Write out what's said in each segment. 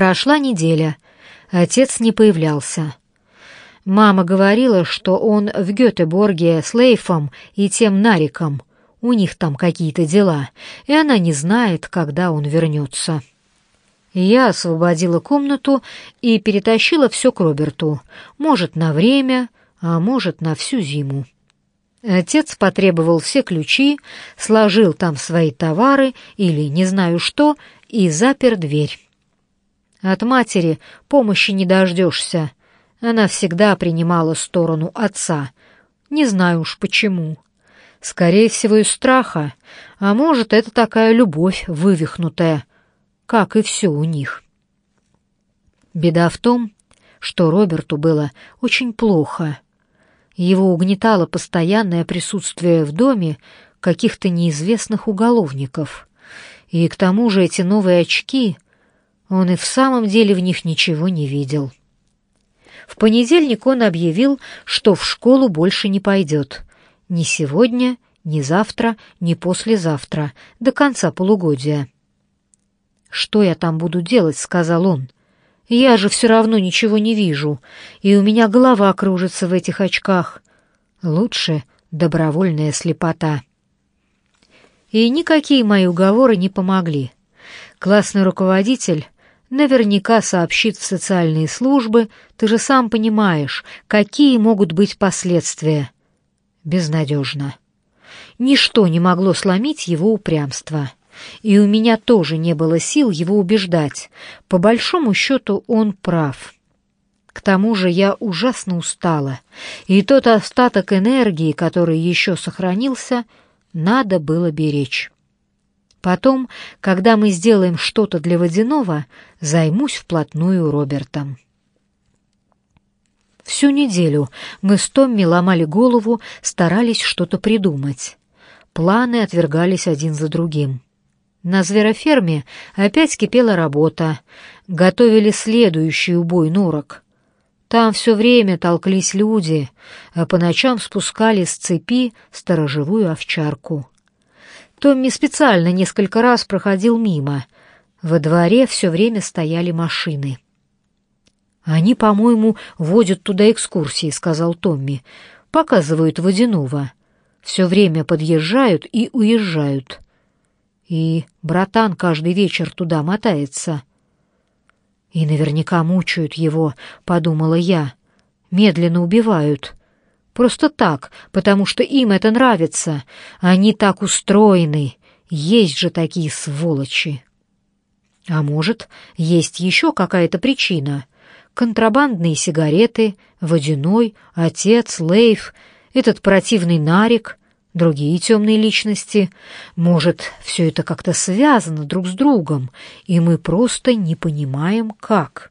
Прошла неделя. Отец не появлялся. Мама говорила, что он в Гетеборге с Лейфом и тем Нариком. У них там какие-то дела, и она не знает, когда он вернется. Я освободила комнату и перетащила все к Роберту. Может, на время, а может, на всю зиму. Отец потребовал все ключи, сложил там свои товары или не знаю что и запер дверь. От матери помощи не дождешься. Она всегда принимала сторону отца. Не знаю уж почему. Скорее всего, из страха, а может, это такая любовь вывихнутая, как и все у них. Беда в том, что Роберту было очень плохо. Его угнетало постоянное присутствие в доме каких-то неизвестных уголовников. И к тому же эти новые очки, он и в самом деле в них ничего не видел. В понедельник он объявил, что в школу больше не пойдет. Ни сегодня, ни завтра, ни послезавтра, до конца полугодия. «Что я там буду делать?» — сказал он. «Я же все равно ничего не вижу, и у меня голова кружится в этих очках. Лучше добровольная слепота». И никакие мои уговоры не помогли. Классный руководитель наверняка сообщит в социальные службы, ты же сам понимаешь, какие могут быть последствия. Безнадежно. Ничто не могло сломить его упрямство. И у меня тоже не было сил его убеждать. По большому счету он прав. К тому же я ужасно устала, и тот остаток энергии, который еще сохранился, надо было беречь. Потом, когда мы сделаем что-то для водяного, займусь вплотную Робертом. Всю неделю мы с Томми ломали голову, старались что-то придумать. Планы отвергались один за другим. На звероферме опять кипела работа. Готовили следующий убой норок. Там все время толклись люди, а по ночам спускали с цепи сторожевую овчарку. Томми специально несколько раз проходил мимо. Во дворе все время стояли машины. «Они, по-моему, водят туда экскурсии», — сказал Томми. «Показывают водяного. Все время подъезжают и уезжают. И братан каждый вечер туда мотается». «И наверняка мучают его», — подумала я. «Медленно убивают». Просто так, потому что им это нравится. Они так устроены. Есть же такие сволочи. А может, есть еще какая-то причина. Контрабандные сигареты, водяной, отец, Лейф, этот противный Нарик, другие темные личности. Может, все это как-то связано друг с другом, и мы просто не понимаем, как.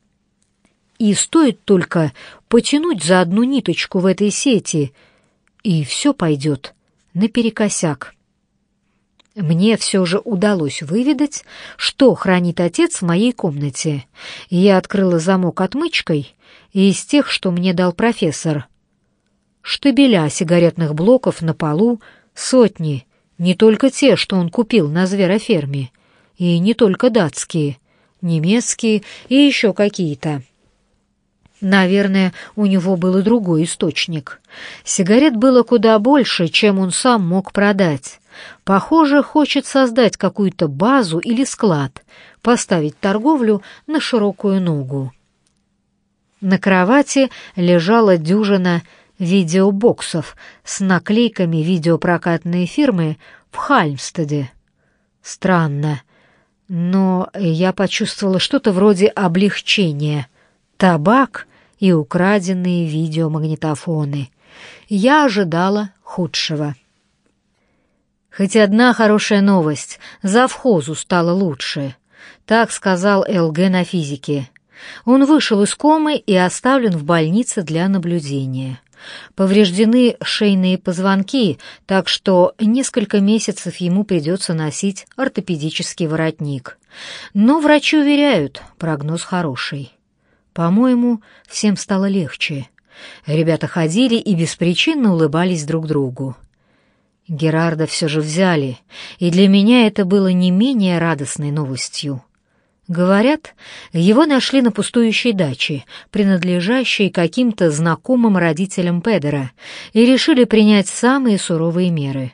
И стоит только потянуть за одну ниточку в этой сети, и все пойдет наперекосяк. Мне все же удалось выведать, что хранит отец в моей комнате. Я открыла замок отмычкой из тех, что мне дал профессор. Штабеля сигаретных блоков на полу сотни, не только те, что он купил на звероферме, и не только датские, немецкие и еще какие-то. Наверное, у него был и другой источник. Сигарет было куда больше, чем он сам мог продать. Похоже, хочет создать какую-то базу или склад, поставить торговлю на широкую ногу. На кровати лежала дюжина видеобоксов с наклейками видеопрокатной фирмы в Хальмстеде. Странно, но я почувствовала что-то вроде облегчения. Табак и украденные видеомагнитофоны. Я ожидала худшего. Хоть одна хорошая новость. Завхозу стало лучше. Так сказал ЛГ на физике. Он вышел из комы и оставлен в больнице для наблюдения. Повреждены шейные позвонки, так что несколько месяцев ему придется носить ортопедический воротник. Но врачи уверяют, прогноз хороший. По-моему, всем стало легче. Ребята ходили и беспричинно улыбались друг другу. Герарда все же взяли, и для меня это было не менее радостной новостью. Говорят, его нашли на пустующей даче, принадлежащей каким-то знакомым родителям Педера, и решили принять самые суровые меры.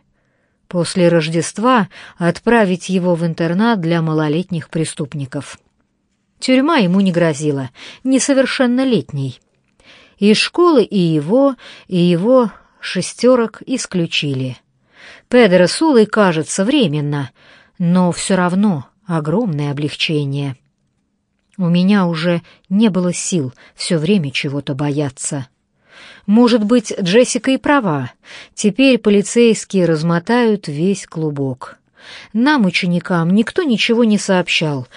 После Рождества отправить его в интернат для малолетних преступников. Тюрьма ему не грозила, несовершеннолетний. Из школы и его, и его шестерок исключили. Педро Сулой кажется временно, но все равно огромное облегчение. У меня уже не было сил все время чего-то бояться. Может быть, Джессика и права. Теперь полицейские размотают весь клубок. Нам, ученикам, никто ничего не сообщал,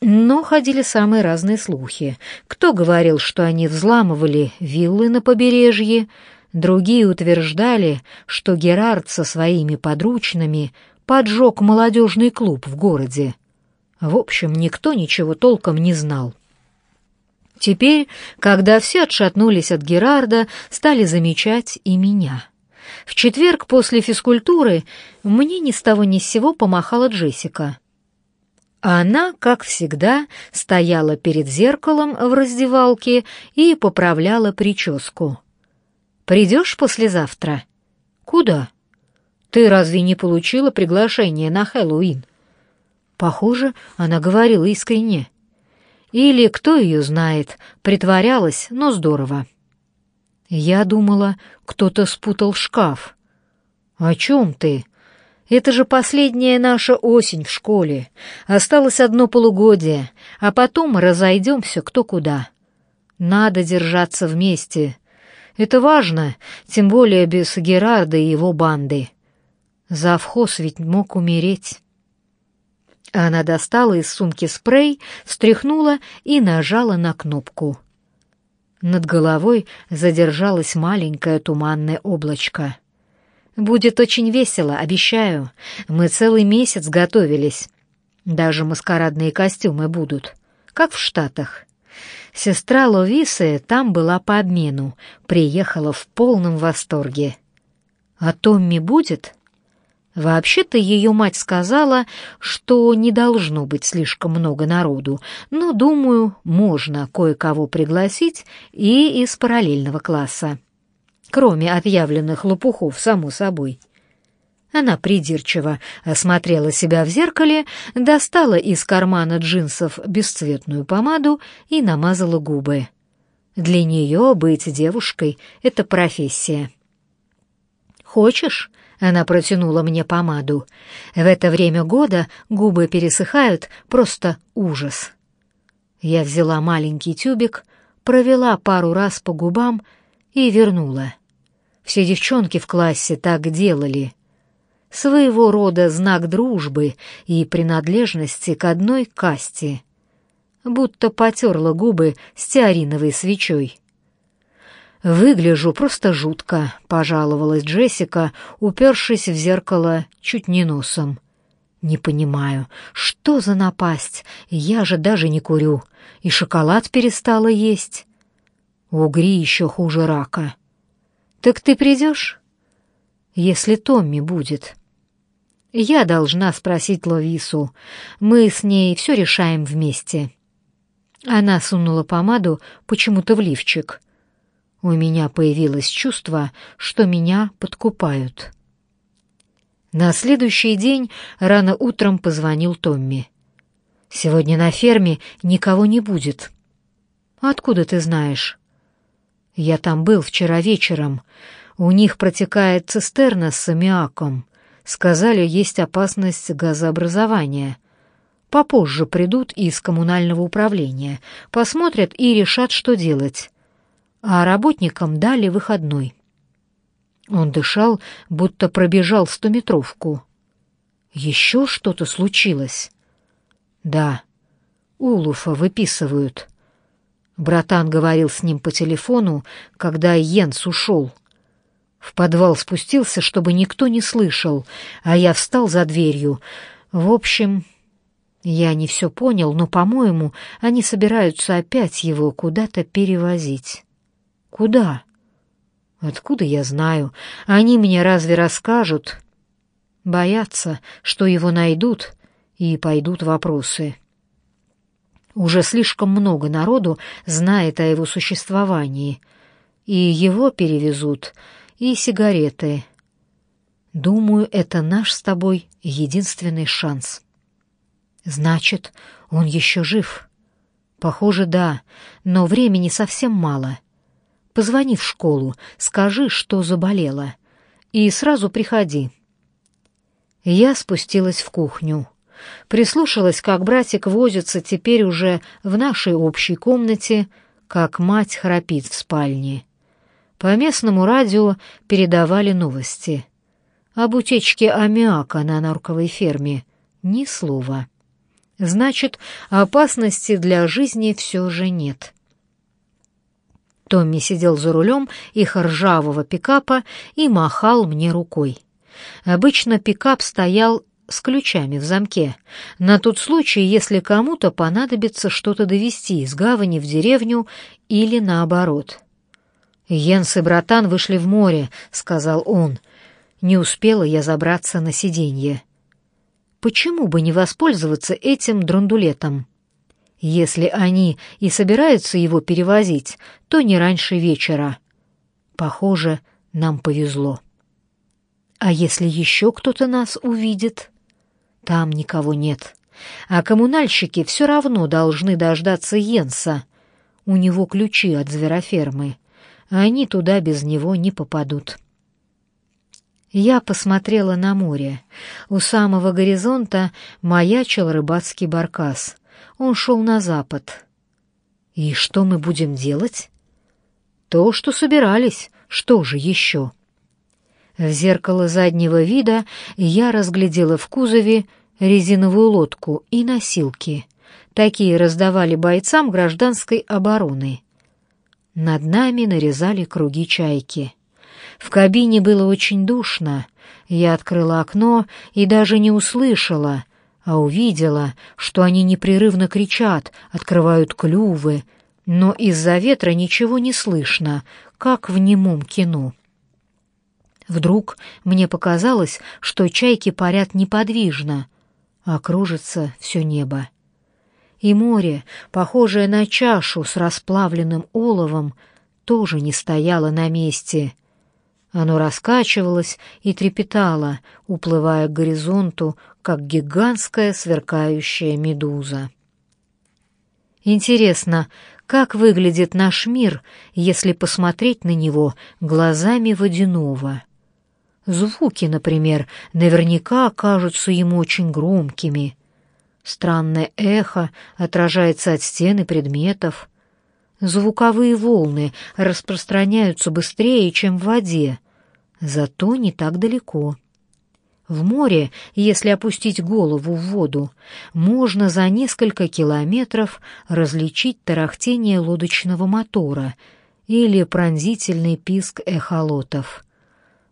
но ходили самые разные слухи. Кто говорил, что они взламывали виллы на побережье, другие утверждали, что Герард со своими подручными поджег молодежный клуб в городе. В общем, никто ничего толком не знал. Теперь, когда все отшатнулись от Герарда, стали замечать и меня. В четверг после физкультуры мне ни с того ни с сего помахала Джессика. Она, как всегда, стояла перед зеркалом в раздевалке и поправляла прическу. «Придешь послезавтра?» «Куда?» «Ты разве не получила приглашение на Хэллоуин?» Похоже, она говорила искренне. Или, кто ее знает, притворялась, но здорово. Я думала, кто-то спутал шкаф. «О чем ты? Это же последняя наша осень в школе. Осталось одно полугодие, а потом разойдемся кто куда. Надо держаться вместе. Это важно, тем более без Герарда и его банды. Завхоз ведь мог умереть». Она достала из сумки спрей, встряхнула и нажала на кнопку. Над головой задержалось маленькое туманное облачко. «Будет очень весело, обещаю. Мы целый месяц готовились. Даже маскарадные костюмы будут, как в Штатах». Сестра Ловисы там была по обмену, приехала в полном восторге. «А Томми будет?» Вообще-то ее мать сказала, что не должно быть слишком много народу, но, думаю, можно кое-кого пригласить и из параллельного класса. Кроме отъявленных лопухов, само собой. Она придирчиво осмотрела себя в зеркале, достала из кармана джинсов бесцветную помаду и намазала губы. Для нее быть девушкой — это профессия. «Хочешь?» Она протянула мне помаду. В это время года губы пересыхают, просто ужас. Я взяла маленький тюбик, провела пару раз по губам и вернула. Все девчонки в классе так делали. Своего рода знак дружбы и принадлежности к одной касте. Будто потерла губы стеариновой свечой. «Выгляжу просто жутко», — пожаловалась Джессика, упершись в зеркало чуть не носом. «Не понимаю, что за напасть? Я же даже не курю. И шоколад перестала есть. Угри еще хуже рака. Так ты придешь?» «Если Томми будет». «Я должна спросить Ловису. Мы с ней все решаем вместе». Она сунула помаду почему-то в лифчик — у меня появилось чувство, что меня подкупают. На следующий день рано утром позвонил Томми. «Сегодня на ферме никого не будет». «Откуда ты знаешь?» «Я там был вчера вечером. У них протекает цистерна с аммиаком. Сказали, есть опасность газообразования. Попозже придут из коммунального управления, посмотрят и решат, что делать а работникам дали выходной. Он дышал, будто пробежал стометровку. Еще что-то случилось? Да, Улуфа выписывают. Братан говорил с ним по телефону, когда Йенс ушел. В подвал спустился, чтобы никто не слышал, а я встал за дверью. В общем, я не все понял, но, по-моему, они собираются опять его куда-то перевозить. Куда? Откуда я знаю? Они мне разве расскажут? Боятся, что его найдут, и пойдут вопросы. Уже слишком много народу знает о его существовании. И его перевезут, и сигареты. Думаю, это наш с тобой единственный шанс. Значит, он еще жив. Похоже, да, но времени совсем мало. Позвони в школу, скажи, что заболела, и сразу приходи. Я спустилась в кухню. Прислушалась, как братик возится теперь уже в нашей общей комнате, как мать храпит в спальне. По местному радио передавали новости. Об утечке аммиака на норковой ферме ни слова. Значит, опасности для жизни все же нет. Томми сидел за рулем их ржавого пикапа и махал мне рукой. Обычно пикап стоял с ключами в замке, на тот случай, если кому-то понадобится что-то довести из гавани в деревню или наоборот. «Йенс и братан вышли в море», — сказал он. Не успела я забраться на сиденье. Почему бы не воспользоваться этим драндулетом? Если они и собираются его перевозить, то не раньше вечера. Похоже, нам повезло. А если еще кто-то нас увидит? Там никого нет. А коммунальщики все равно должны дождаться Йенса. У него ключи от зверофермы. Они туда без него не попадут. Я посмотрела на море. У самого горизонта маячил рыбацкий баркас. Он шел на запад. И что мы будем делать? То, что собирались. Что же еще? В зеркало заднего вида я разглядела в кузове резиновую лодку и носилки. Такие раздавали бойцам гражданской обороны. Над нами нарезали круги чайки. В кабине было очень душно. Я открыла окно и даже не услышала, а увидела, что они непрерывно кричат, открывают клювы, но из-за ветра ничего не слышно, как в немом кино. Вдруг мне показалось, что чайки парят неподвижно, а кружится все небо. И море, похожее на чашу с расплавленным оловом, тоже не стояло на месте. Оно раскачивалось и трепетало, уплывая к горизонту, как гигантская сверкающая медуза. Интересно, как выглядит наш мир, если посмотреть на него глазами водяного? Звуки, например, наверняка окажутся ему очень громкими. Странное эхо отражается от стены предметов. Звуковые волны распространяются быстрее, чем в воде, зато не так далеко. В море, если опустить голову в воду, можно за несколько километров различить тарахтение лодочного мотора или пронзительный писк эхолотов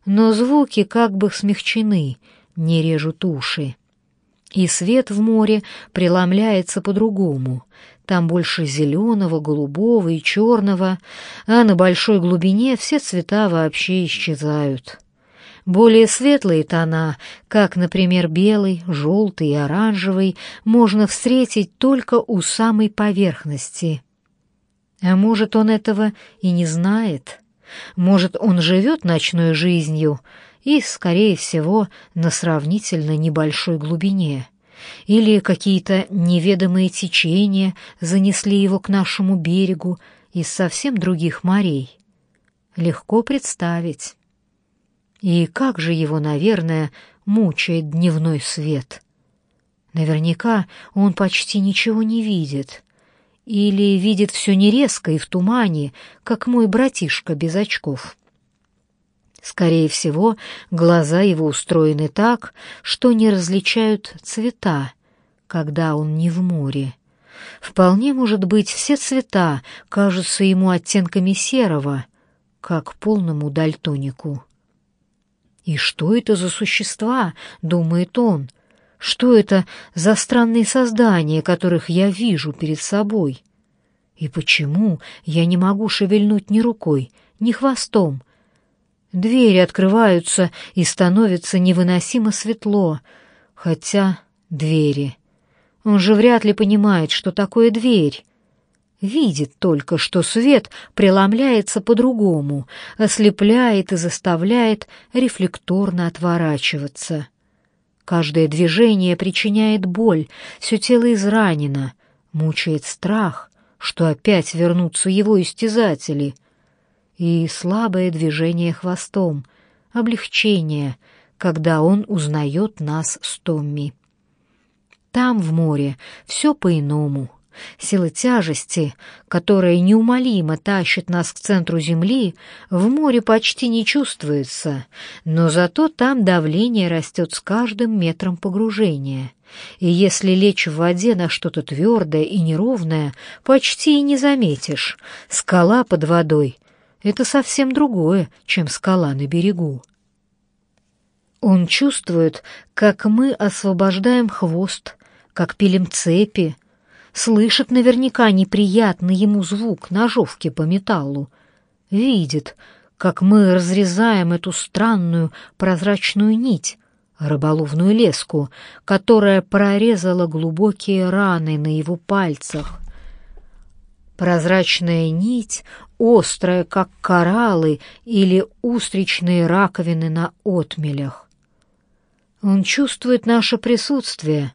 но звуки как бы смягчены, не режут уши. И свет в море преломляется по-другому. Там больше зеленого, голубого и черного, а на большой глубине все цвета вообще исчезают. Более светлые тона, как, например, белый, желтый и оранжевый, можно встретить только у самой поверхности. А может, он этого и не знает?» Может, он живет ночной жизнью и, скорее всего, на сравнительно небольшой глубине. Или какие-то неведомые течения занесли его к нашему берегу из совсем других морей. Легко представить. И как же его, наверное, мучает дневной свет. Наверняка он почти ничего не видит — или видит все нерезко и в тумане, как мой братишка без очков? Скорее всего, глаза его устроены так, что не различают цвета, когда он не в море. Вполне может быть, все цвета кажутся ему оттенками серого, как полному дальтонику. «И что это за существа?» — думает он. Что это за странные создания, которых я вижу перед собой? И почему я не могу шевельнуть ни рукой, ни хвостом? Двери открываются, и становится невыносимо светло, хотя двери. Он же вряд ли понимает, что такое дверь. Видит только, что свет преломляется по-другому, ослепляет и заставляет рефлекторно отворачиваться. Каждое движение причиняет боль, все тело изранено, мучает страх, что опять вернутся его истязатели. И слабое движение хвостом, облегчение, когда он узнает нас с Томми. Там, в море, все по-иному — Сила тяжести, которая неумолимо тащит нас к центру Земли, в море почти не чувствуется, но зато там давление растет с каждым метром погружения. И если лечь в воде на что-то твердое и неровное, почти и не заметишь. Скала под водой — это совсем другое, чем скала на берегу. Он чувствует, как мы освобождаем хвост, как пилим цепи, слышит наверняка неприятный ему звук ножовки по металлу, видит, как мы разрезаем эту странную прозрачную нить, рыболовную леску, которая прорезала глубокие раны на его пальцах. Прозрачная нить, острая, как кораллы или устричные раковины на отмелях. Он чувствует наше присутствие,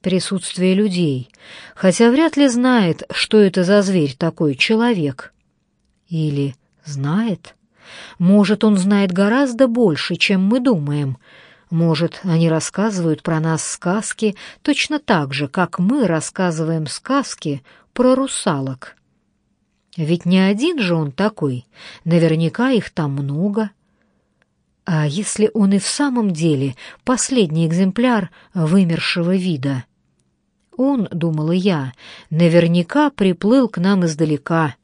присутствие людей, хотя вряд ли знает, что это за зверь такой человек. Или знает? Может, он знает гораздо больше, чем мы думаем. Может, они рассказывают про нас сказки точно так же, как мы рассказываем сказки про русалок. Ведь не один же он такой, наверняка их там много. А если он и в самом деле последний экземпляр вымершего вида? Он, думала я, наверняка приплыл к нам издалека.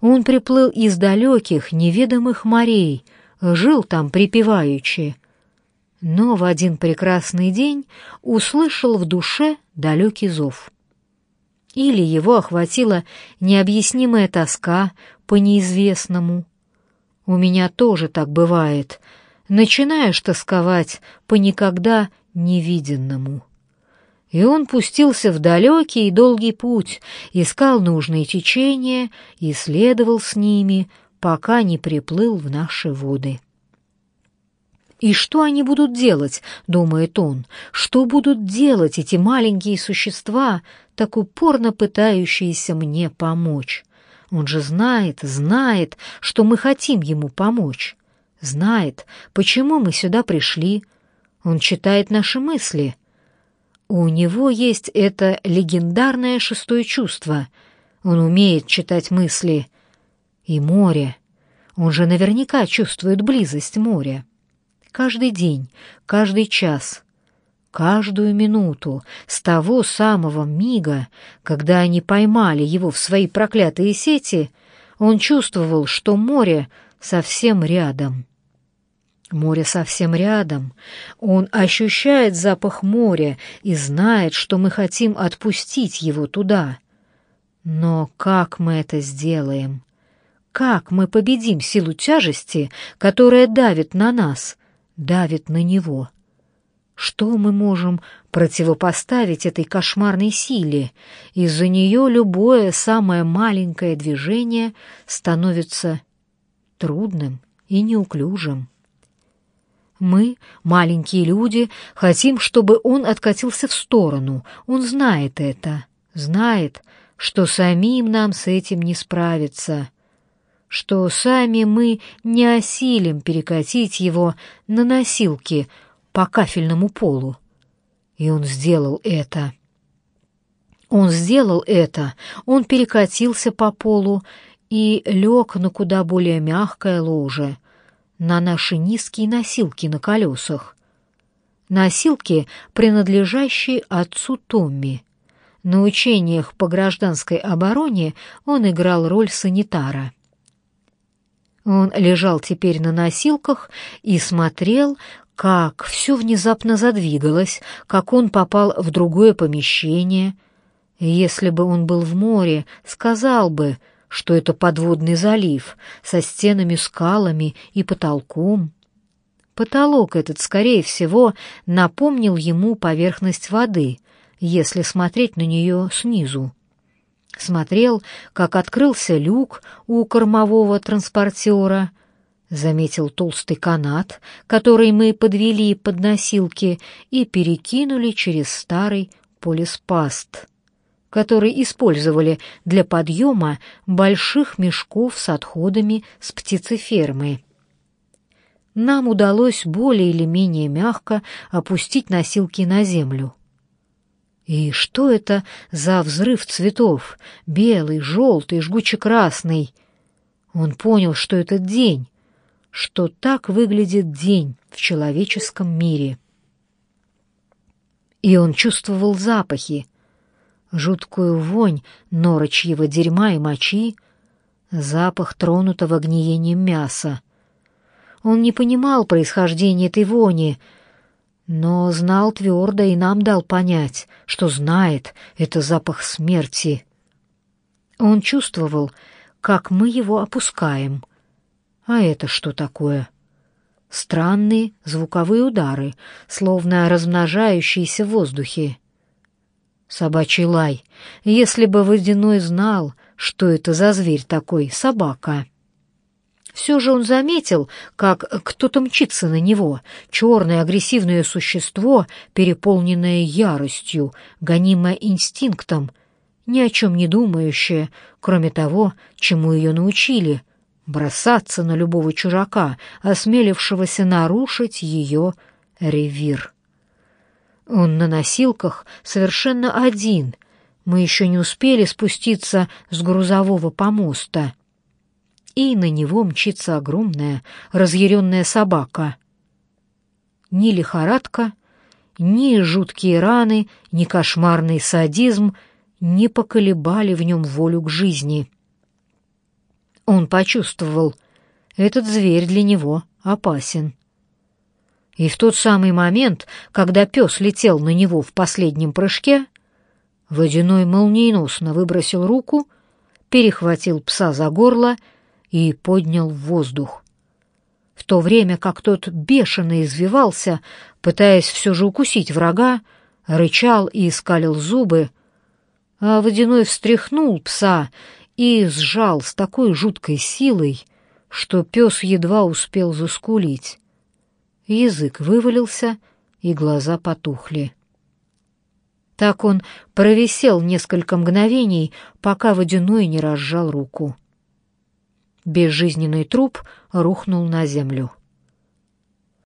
Он приплыл из далеких, неведомых морей, жил там припеваючи. Но в один прекрасный день услышал в душе далекий зов. Или его охватила необъяснимая тоска по неизвестному. У меня тоже так бывает. Начинаешь тосковать по никогда невиденному и он пустился в далекий и долгий путь, искал нужные течения и следовал с ними, пока не приплыл в наши воды. «И что они будут делать?» — думает он. «Что будут делать эти маленькие существа, так упорно пытающиеся мне помочь? Он же знает, знает, что мы хотим ему помочь. Знает, почему мы сюда пришли. Он читает наши мысли. У него есть это легендарное шестое чувство. Он умеет читать мысли. И море. Он же наверняка чувствует близость моря. Каждый день, каждый час, каждую минуту с того самого мига, когда они поймали его в свои проклятые сети, он чувствовал, что море совсем рядом. Море совсем рядом. Он ощущает запах моря и знает, что мы хотим отпустить его туда. Но как мы это сделаем? Как мы победим силу тяжести, которая давит на нас, давит на него? Что мы можем противопоставить этой кошмарной силе? Из-за нее любое самое маленькое движение становится трудным и неуклюжим. Мы, маленькие люди, хотим, чтобы он откатился в сторону. Он знает это, знает, что самим нам с этим не справиться, что сами мы не осилим перекатить его на носилки по кафельному полу. И он сделал это. Он сделал это, он перекатился по полу и лег на куда более мягкое ложе — на наши низкие носилки на колесах. Носилки, принадлежащие отцу Томми. На учениях по гражданской обороне он играл роль санитара. Он лежал теперь на носилках и смотрел, как все внезапно задвигалось, как он попал в другое помещение. Если бы он был в море, сказал бы — что это подводный залив со стенами, скалами и потолком. Потолок этот, скорее всего, напомнил ему поверхность воды, если смотреть на нее снизу. Смотрел, как открылся люк у кормового транспортера, заметил толстый канат, который мы подвели под носилки и перекинули через старый полиспаст, который использовали для подъема больших мешков с отходами с птицефермы. Нам удалось более или менее мягко опустить носилки на землю. И что это за взрыв цветов? Белый, желтый, жгуче-красный. Он понял, что это день, что так выглядит день в человеческом мире. И он чувствовал запахи, жуткую вонь норочьего дерьма и мочи, запах тронутого гниением мяса. Он не понимал происхождения этой вони, но знал твердо и нам дал понять, что знает это запах смерти. Он чувствовал, как мы его опускаем — а это что такое? Странные звуковые удары, словно размножающиеся в воздухе. Собачий лай. Если бы Водяной знал, что это за зверь такой, собака. Все же он заметил, как кто-то мчится на него, черное агрессивное существо, переполненное яростью, гонимое инстинктом, ни о чем не думающее, кроме того, чему ее научили, бросаться на любого чужака, осмелившегося нарушить ее ревир. Он на носилках совершенно один. Мы еще не успели спуститься с грузового помоста. И на него мчится огромная разъяренная собака. Ни лихорадка, ни жуткие раны, ни кошмарный садизм не поколебали в нем волю к жизни — он почувствовал, этот зверь для него опасен. И в тот самый момент, когда пес летел на него в последнем прыжке, водяной молниеносно выбросил руку, перехватил пса за горло и поднял в воздух. В то время как тот бешено извивался, пытаясь все же укусить врага, рычал и искалил зубы, а водяной встряхнул пса и сжал с такой жуткой силой, что пес едва успел заскулить. Язык вывалился, и глаза потухли. Так он провисел несколько мгновений, пока водяной не разжал руку. Безжизненный труп рухнул на землю.